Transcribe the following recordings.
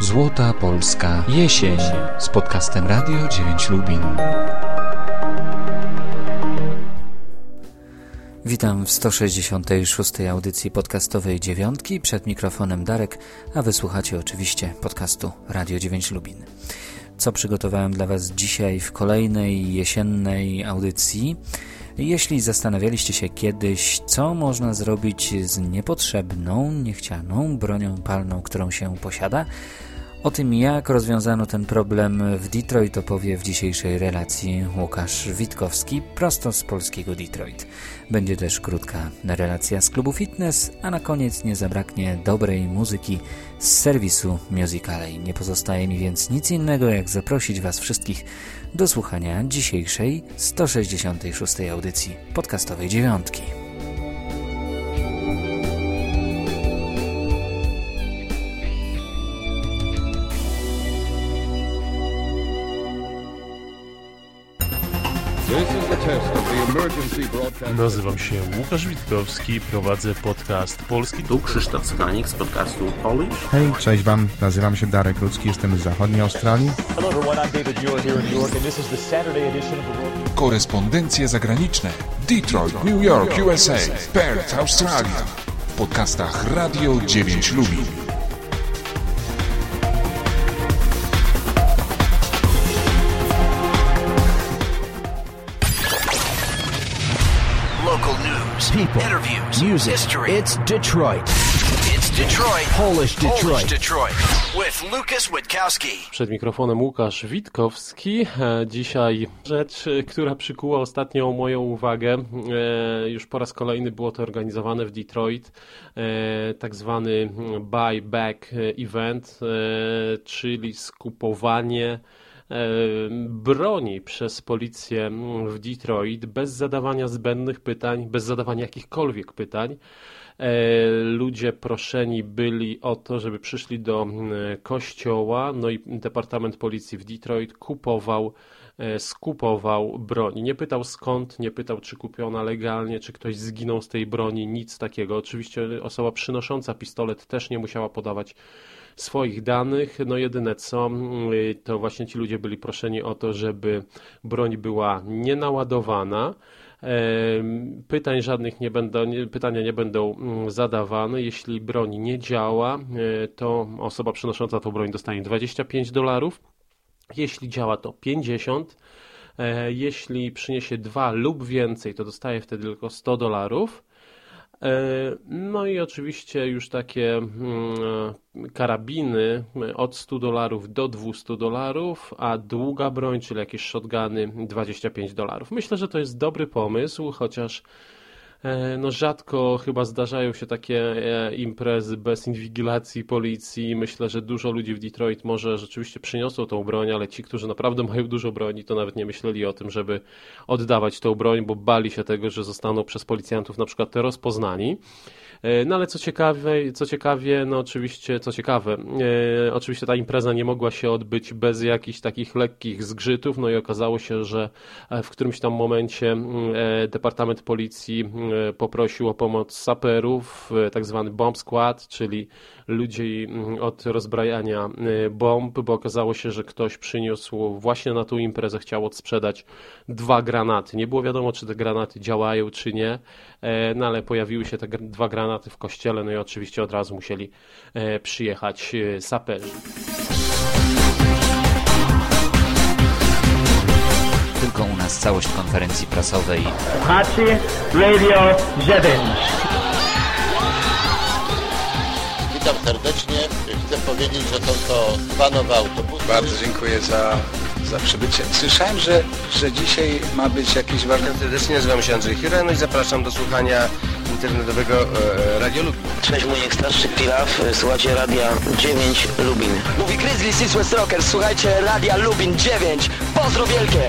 Złota Polska Jesień z podcastem Radio 9 Lubin. Witam w 166. audycji podcastowej dziewiątki. Przed mikrofonem Darek, a wysłuchacie oczywiście podcastu Radio 9 Lubin. Co przygotowałem dla Was dzisiaj w kolejnej jesiennej audycji? Jeśli zastanawialiście się kiedyś, co można zrobić z niepotrzebną, niechcianą bronią palną, którą się posiada, o tym, jak rozwiązano ten problem w Detroit opowie w dzisiejszej relacji Łukasz Witkowski prosto z polskiego Detroit. Będzie też krótka relacja z klubu fitness, a na koniec nie zabraknie dobrej muzyki z serwisu Musicalej. Nie pozostaje mi więc nic innego, jak zaprosić Was wszystkich do słuchania dzisiejszej 166. audycji podcastowej dziewiątki. Nazywam się Łukasz Witkowski, prowadzę podcast Polski. Tu Krzysztof Skanik z podcastu Polish. Hej, cześć Wam, nazywam się Darek Ludzki, jestem z zachodniej Australii. Hello everyone, I'm David here in New York and this is the Saturday edition of the World. Korespondencje zagraniczne Detroit, New York, USA, Perth, Australia w podcastach Radio 9 Lubin. People, interviews, music. history. It's Detroit. It's Detroit. Polish Detroit. Polish Detroit. With Lucas Witkowski. Przed mikrofonem Łukasz Witkowski. E, Dzisiaj rzecz, e, która przykuła ostatnio moją uwagę. E, Już po raz kolejny było to organizowane w Detroit. Tak zwany buyback event, czyli skupowanie broni przez policję w Detroit bez zadawania zbędnych pytań, bez zadawania jakichkolwiek pytań. E, Ludzie proszeni byli o to, żeby przyszli do mm, kościoła, no i Departament Policji w Detroit kupował, e, skupował broń. Nie pytał skąd, nie pytał czy kupiona legalnie, czy ktoś zginął z tej broni, nic takiego. Oczywiście osoba przynosząca pistolet też nie musiała podawać swoich danych. No jedyne co, mm, to właśnie ci ludzie byli proszeni o to, żeby broń była nienaładowana. Pytań żadnych nie będą, pytania nie będą mm, zadawane. Jeśli broń nie działa, e, to osoba przynosząca tą broń dostanie 25 dolarów. Jeśli działa, to 50. E, Jeśli przyniesie dwa lub więcej, to dostaje wtedy tylko 100 dolarów. E, No i oczywiście już takie mm, karabiny od 100 dolarów do 200 dolarów, a długa broń, czyli jakieś shotguny 25 dolarów. Myślę, że to jest dobry pomysł, chociaż e, no rzadko chyba zdarzają się takie e, imprezy bez inwigilacji policji. Myślę, że dużo ludzi w Detroit może rzeczywiście przyniosą tą broń, ale ci, którzy naprawdę mają dużo broni, to nawet nie myśleli o tym, żeby oddawać tą broń, bo bali się tego, że zostaną przez policjantów na przykład rozpoznani. E, No ale co ciekawe, co ciekawie, no oczywiście, co ciekawe, e, oczywiście ta impreza nie mogła się odbyć bez jakichś takich lekkich zgrzytów, no i okazało się, że e, w którymś tam momencie mm, e, Departament Policji mm, poprosił o pomoc saperów, e, tak zwany bomb squad, czyli ludzi mm, od rozbrajania e, bomb, bo okazało się, że ktoś przyniósł właśnie na tą imprezę, chciał odsprzedać dwa granaty. Nie było wiadomo, czy te granaty działają, czy nie, e, no ale pojawiły się te dwa granaty w kościele, no i oczywiście od razu musieli e, przyjechać e, saperzy. Tylko u nas całość konferencji prasowej Słuchacie Radio 9. Witam serdecznie. Chcę powiedzieć, że są to dwa nowe autobusy. Bardzo dziękuję za, za przybycie. Słyszałem, że, że dzisiaj ma być jakiś warsztat. Serdecznie nazywam się Andrzej Chira, no i zapraszam do słuchania internetowego e, Radio Lubin. Cześć, Muniek Starszy Pilaw. Słuchajcie Radia 9 Lubin. Mówi Grizzly Six West Rockers. Słuchajcie Radia Lubin 9. Pozdro wielkie.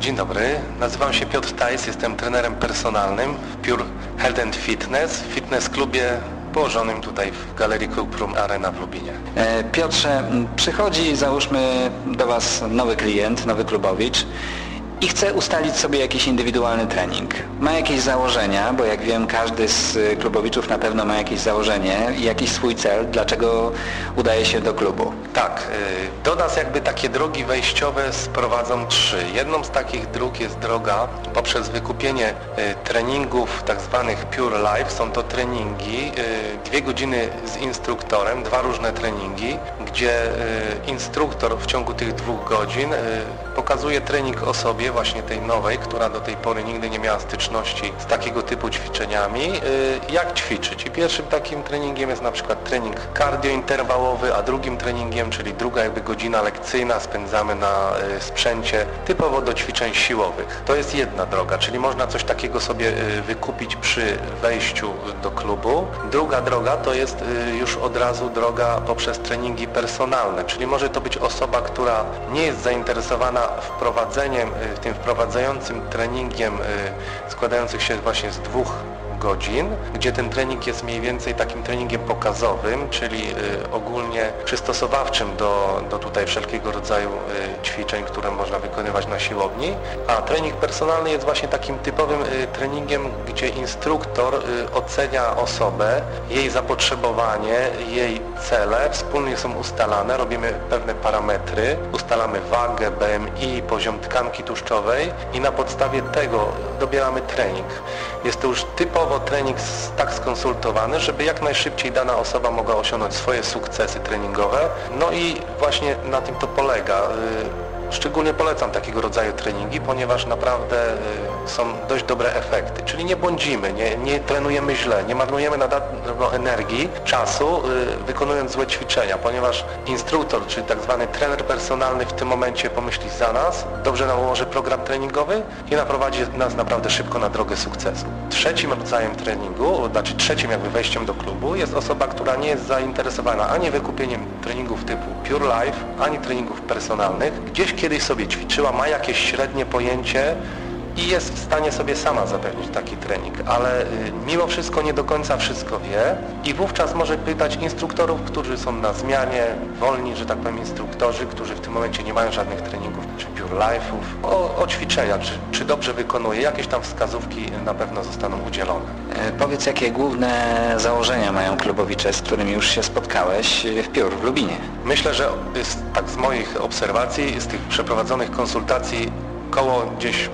Dzień dobry, nazywam się Piotr Tajs, jestem trenerem personalnym. W Pure Health and Fitness, w fitness klubie położonym tutaj w Galerii Klub Room Arena w Lubinie. E, Piotrze, przychodzi załóżmy do Was nowy klient, nowy klubowicz i chce ustalić sobie jakiś indywidualny trening. Ma jakieś założenia, bo jak wiem każdy z klubowiczów na pewno ma jakieś założenie i jakiś swój cel, dlaczego udaje się do klubu. Tak, do nas jakby takie drogi wejściowe sprowadzą trzy. Jedną z takich dróg jest droga poprzez wykupienie treningów tak zwanych Pure Life. Są to treningi, dwie godziny z instruktorem, dwa różne treningi, gdzie instruktor w ciągu tych dwóch godzin pokazuje trening osobie, właśnie tej nowej, która do tej pory nigdy nie miała styczności z takiego typu ćwiczeniami, jak ćwiczyć. I pierwszym takim treningiem jest na przykład trening kardiointerwałowy, a drugim treningiem, czyli druga jakby godzina lekcyjna spędzamy na sprzęcie typowo do ćwiczeń siłowych. To jest jedna droga, czyli można coś takiego sobie wykupić przy wejściu do klubu. Druga droga to jest już od razu droga poprzez treningi personalne, czyli może to być osoba, która nie jest zainteresowana wprowadzeniem tym wprowadzającym treningiem składających się właśnie z dwóch godzin, gdzie ten trening jest mniej więcej takim treningiem pokazowym, czyli ogólnie przystosowawczym do, do tutaj wszelkiego rodzaju ćwiczeń, które można wykonywać na siłowni, a trening personalny jest właśnie takim typowym treningiem, gdzie instruktor ocenia osobę, jej zapotrzebowanie, jej cele, wspólnie są ustalane, robimy pewne parametry, ustalamy wagę, BMI, poziom tkanki tłuszczowej i na podstawie tego dobieramy trening. Jest to już typowo trening tak skonsultowany, żeby jak najszybciej dana osoba mogła osiągnąć swoje sukcesy treningowe. No i właśnie na tym to polega. Szczególnie polecam takiego rodzaju treningi, ponieważ naprawdę są dość dobre efekty. Czyli nie błądzimy, nie, nie trenujemy źle, nie marnujemy na darmo energii, czasu, wykonując złe ćwiczenia, ponieważ instruktor, czyli tak zwany trener personalny w tym momencie pomyśli za nas, dobrze nam ułoży program treningowy i naprowadzi nas naprawdę szybko na drogę sukcesu. Trzecim rodzajem treningu, znaczy trzecim jakby wejściem do klubu jest osoba, która nie jest zainteresowana ani wykupieniem treningów typu Pure Life, ani treningów personalnych. Gdzieś kiedyś sobie ćwiczyła, ma jakieś średnie pojęcie i jest w stanie sobie sama zapewnić taki trening, ale mimo wszystko nie do końca wszystko wie i wówczas może pytać instruktorów, którzy są na zmianie, wolni, że tak powiem, instruktorzy, którzy w tym momencie nie mają żadnych treningów czy Pure Life'ów, o, o ćwiczenia, czy, czy dobrze wykonuje, jakieś tam wskazówki na pewno zostaną udzielone. E, powiedz, jakie główne założenia mają klubowicze, z którymi już się spotkałeś w Pure w Lubinie? Myślę, że z, tak z moich obserwacji, z tych przeprowadzonych konsultacji, koło gdzieś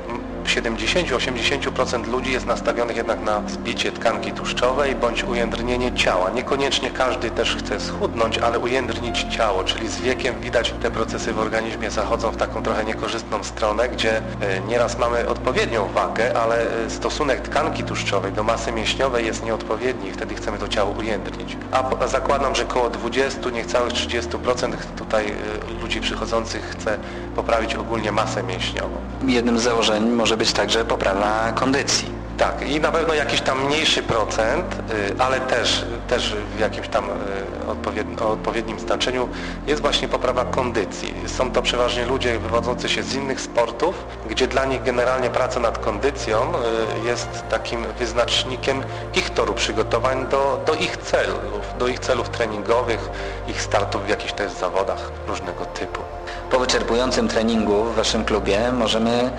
70-80% ludzi jest nastawionych jednak na zbicie tkanki tłuszczowej bądź ujędrnienie ciała. Niekoniecznie każdy też chce schudnąć, ale ujędrnić ciało, czyli z wiekiem widać te procesy w organizmie zachodzą w taką trochę niekorzystną stronę, gdzie nieraz mamy odpowiednią wagę, ale stosunek tkanki tłuszczowej do masy mięśniowej jest nieodpowiedni i wtedy chcemy to ciało ujędrnić. A zakładam, że około 20, niecałych 30% tutaj ludzi przychodzących chce poprawić ogólnie masę mięśniową. Jednym z założeń może być także poprawa kondycji. Tak, i na pewno jakiś tam mniejszy procent, ale też, też w jakimś tam odpowiednim, odpowiednim znaczeniu jest właśnie poprawa kondycji. Są to przeważnie ludzie wywodzący się z innych sportów, gdzie dla nich generalnie praca nad kondycją jest takim wyznacznikiem ich toru przygotowań do, do ich celów, do ich celów treningowych, ich startów w jakichś też zawodach różnego typu. Po wyczerpującym treningu w Waszym klubie możemy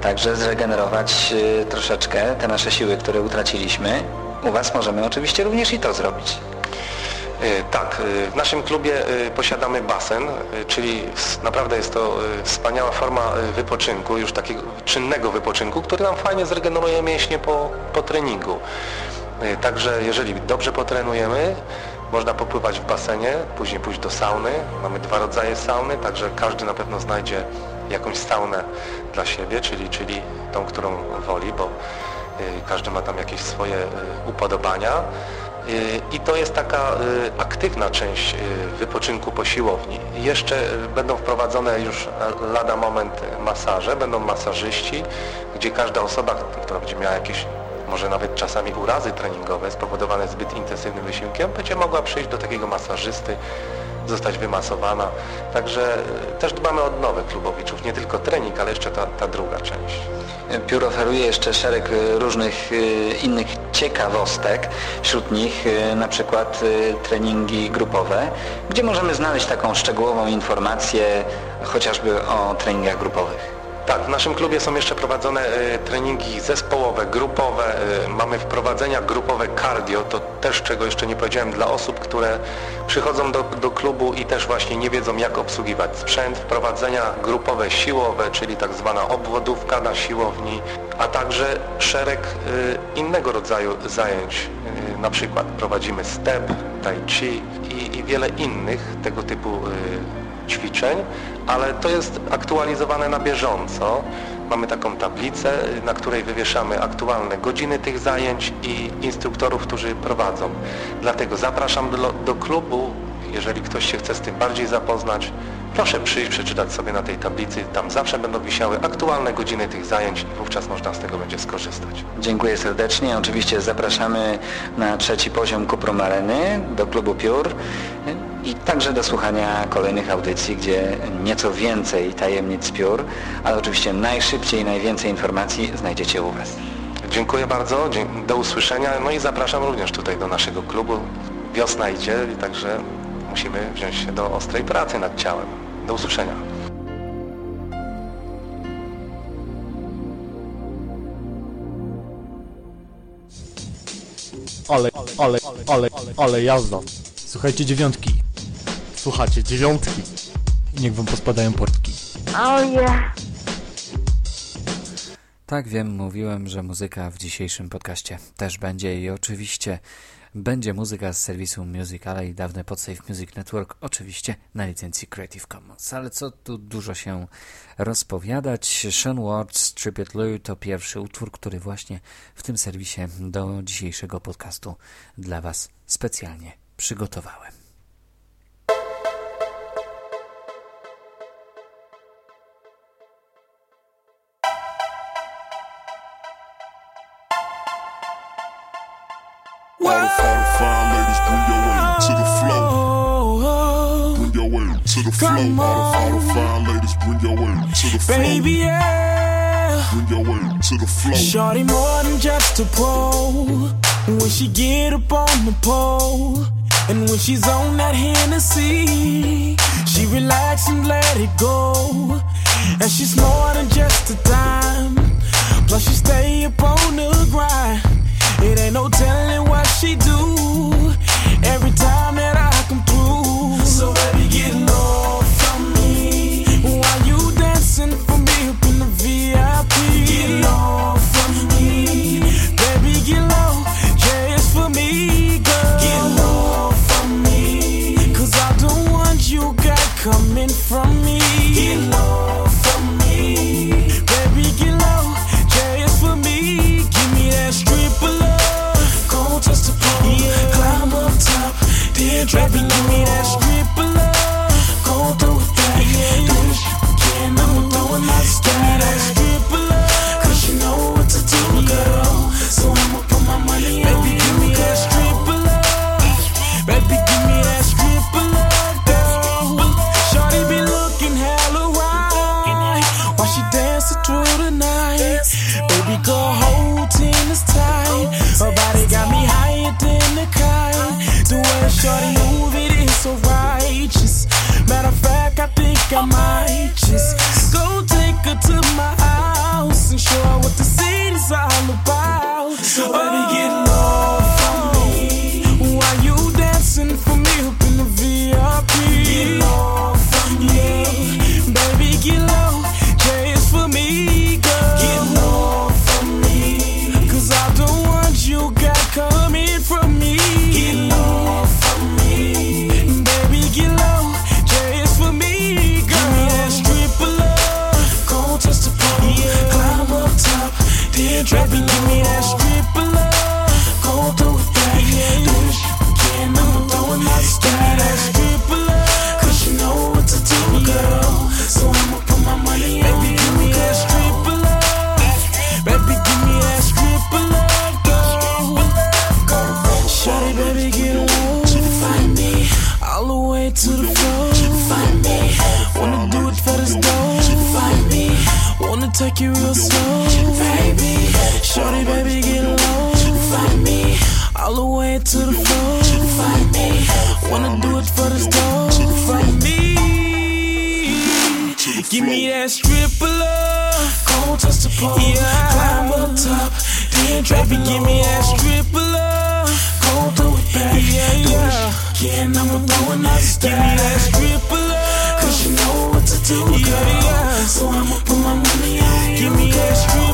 także zregenerować troszeczkę te nasze siły, które utraciliśmy. U Was możemy oczywiście również i to zrobić. Tak, w naszym klubie posiadamy basen, czyli naprawdę jest to wspaniała forma wypoczynku, już takiego czynnego wypoczynku, który nam fajnie zregeneruje mięśnie po, po treningu. Także jeżeli dobrze potrenujemy, można popływać w basenie, później pójść do sauny. Mamy dwa rodzaje sauny, także każdy na pewno znajdzie jakąś saunę dla siebie, czyli, czyli tą, którą woli, bo każdy ma tam jakieś swoje upodobania. I to jest taka aktywna część wypoczynku po siłowni. Jeszcze będą wprowadzone już lada moment masaże, będą masażyści, gdzie każda osoba, która będzie miała jakieś może nawet czasami urazy treningowe spowodowane zbyt intensywnym wysiłkiem, będzie mogła przyjść do takiego masażysty, zostać wymasowana. Także e, też dbamy o odnowę klubowiczów, nie tylko trening, ale jeszcze ta, ta druga część. Piór oferuje jeszcze szereg e, różnych e, innych ciekawostek, wśród nich na przykład treningi grupowe, gdzie możemy znaleźć taką szczegółową informację chociażby o treningach grupowych. Tak, w naszym klubie są jeszcze prowadzone y, treningi zespołowe, grupowe, y, mamy wprowadzenia grupowe cardio, to też czego jeszcze nie powiedziałem dla osób, które przychodzą do, do klubu i też właśnie nie wiedzą jak obsługiwać sprzęt, wprowadzenia grupowe siłowe, czyli tak zwana obwodówka na siłowni, a także szereg y, innego rodzaju zajęć, na przykład prowadzimy step, tai chi i, i wiele innych tego typu ćwiczeń, ale to jest aktualizowane na bieżąco. Mamy taką tablicę, na której wywieszamy aktualne godziny tych zajęć i instruktorów, którzy prowadzą. Dlatego zapraszam do, do klubu, jeżeli ktoś się chce z tym bardziej zapoznać, proszę przyjść, przeczytać sobie na tej tablicy. Tam zawsze będą wisiały aktualne godziny tych zajęć i wówczas można z tego będzie skorzystać. Dziękuję serdecznie. Oczywiście zapraszamy na trzeci poziom Kuprum Areny do klubu Piór i także do słuchania kolejnych audycji, gdzie nieco więcej tajemnic piór, ale oczywiście najszybciej, najwięcej informacji znajdziecie u Was. Dziękuję bardzo, do usłyszenia, no i zapraszam również tutaj do naszego klubu. Wiosna idzie, także musimy wziąć się do ostrej pracy nad ciałem. Do usłyszenia. Ale, ale, ale, ale jazda. Słuchajcie dziewiątki. Słuchajcie dziewiątki. I niech wam pospadają portki. Oh yeah. Tak wiem, mówiłem, że muzyka w dzisiejszym podcaście też będzie i oczywiście będzie muzyka z serwisu Music, ale i dawne Podsafe Music Network, oczywiście na licencji Creative Commons. Ale co tu dużo się rozpowiadać, Sean Ward's Tribute Lou to pierwszy utwór, który właśnie w tym serwisie do dzisiejszego podcastu dla Was specjalnie przygotowałem. All the, fine ladies, bring your way to the flow. Bring your way to the flow. All the, all the fine ladies, bring your way to the flow. Baby, yeah. Bring your way to the flow. Shorty more than just a pro. When she get up on the pole. And when she's on that Hennessy, she relax and let it go. And she's more than just a dime. Plus she stay up on the grind. It ain't no telling what she do Tread below me Give me that strip of love. Cold touch the pole. Yeah. Climb up top. Then drop baby, give me that strip of love. Cold throw it back. Yeah, yeah. Again, I'ma throw another stack. Give me that strip of love. Cause you know what to do, girl. Yeah, yeah. So I'ma put my money on you. Give me that strip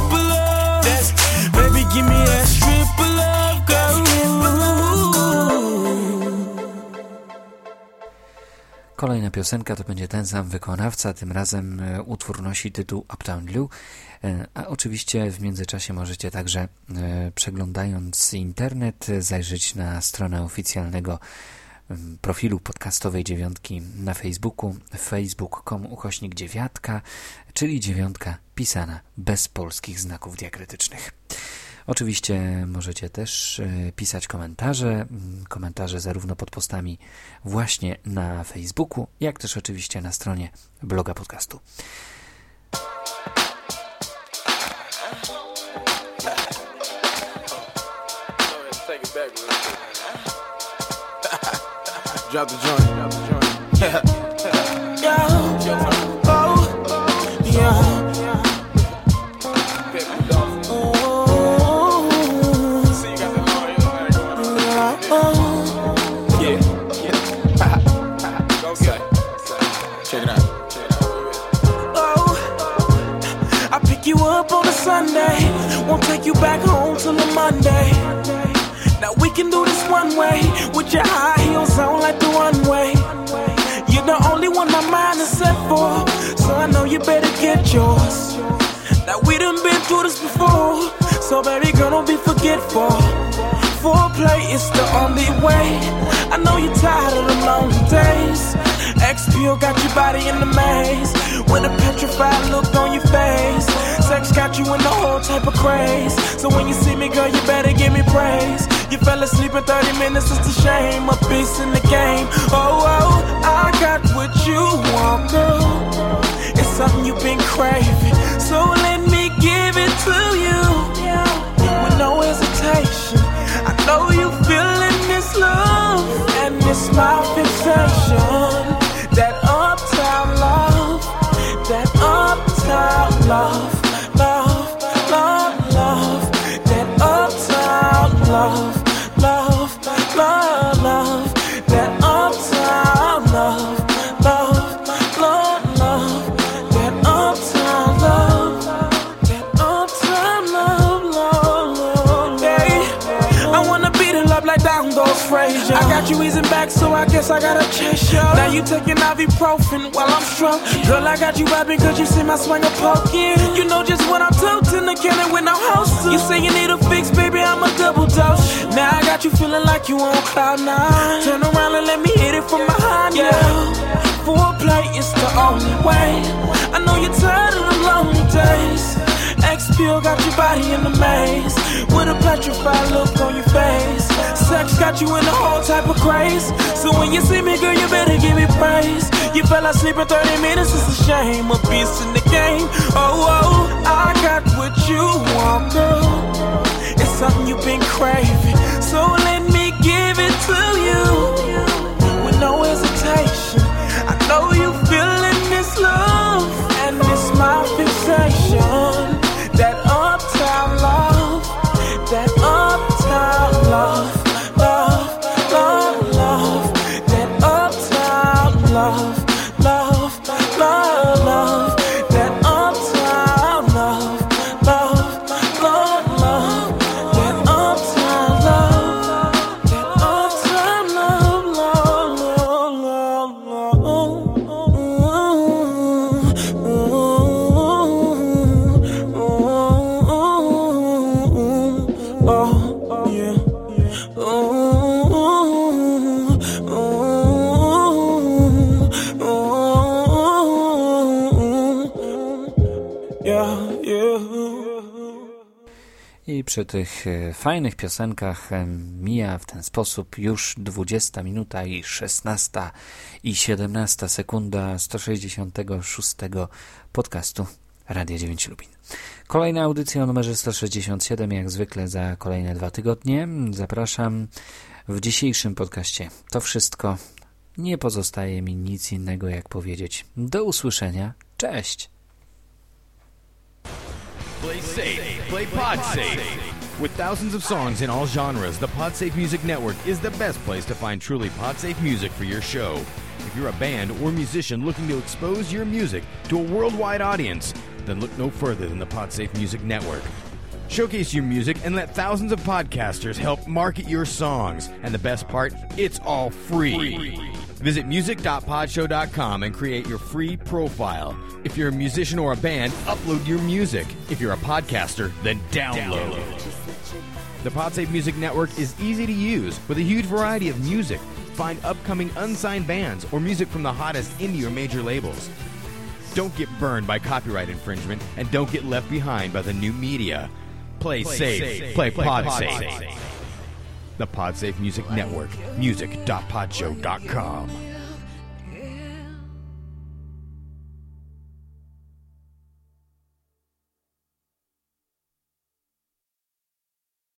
Kolejna piosenka to będzie ten sam wykonawca, tym razem e, utwór nosi tytuł Uptown Blue, e, a oczywiście w międzyczasie możecie także e, przeglądając internet zajrzeć na stronę oficjalnego profilu podcastowej dziewiątki na Facebooku facebook.com ukośnik dziewiatka, czyli dziewiątka pisana bez polskich znaków diakrytycznych. Oczywiście możecie też e, pisać komentarze, komentarze zarówno pod postami właśnie na Facebooku, jak też oczywiście na stronie bloga podcastu. Drop the joint, drop the joint. you back home till the Monday. Now we can do this one way with your high heels on like the runway. You're the only one my mind is set for, so I know you better get yours. Now we done been through this before, so baby girl don't be forgetful. Foreplay is the only way. I know you're tired of the long days. XPO got your body in the maze with a petrified look on your face. Sex got you in the whole type of craze. So when you see me, girl, you better give me praise. You fell asleep in 30 minutes, it's a shame. A piece in the game. Oh, oh, I got what you want, girl. It's something you've been craving. So let me give it to you. With no hesitation. I know you feeling this love and this my fixation. That uptown love, that uptown love, back, so I guess I gotta chase you. Now you taking ibuprofen while I'm strong. Girl, I got you vibing cause you see my swing of poking. You know just what I'm toting, the cannon with no house. You say you need a fix, baby, I'm a double dose. Now I got you feeling like you on cloud nine. Turn around and let me hit it from behind, yeah. Foreplay is the only way. I know you're tired of the lonely days. XPO got your body in the maze With a petrified look on your face got you in a whole type of craze. So when you see me, girl, you better give me praise. You fell asleep in 30 minutes, it's a shame. A beast in the game. Oh, oh, I got what you want, girl. It's something you've been craving. So let przy tych e, fajnych piosenkach e, mija w ten sposób już 20 minuta i 16 i 17 sekunda 166 podcastu Radia 9 Lubin. Kolejna audycja o numerze 167, jak zwykle za kolejne dwa tygodnie. Zapraszam w dzisiejszym podcaście. To wszystko. Nie pozostaje mi nic innego jak powiedzieć. Do usłyszenia. Cześć! Play safe, play pod safe. With thousands of songs in all genres, the PodSafe Music Network is the best place to find truly PodSafe music for your show. If you're a band or musician looking to expose your music to a worldwide audience, then look no further than the PodSafe Music Network. Showcase your music and let thousands of podcasters help market your songs. And the best part, it's all free. Visit music.podshow.com and create your free profile. If you're a musician or a band, upload your music. If you're a podcaster, then download. The PodSafe Music Network is easy to use with a huge variety of music. Find upcoming unsigned bands or music from the hottest indie or major labels. Don't get burned by copyright infringement and don't get left behind by the new media. Play, Play safe. safe. Play, Play PodSafe. PodSafe. The PodSafe Music Network. Music.podshow.com.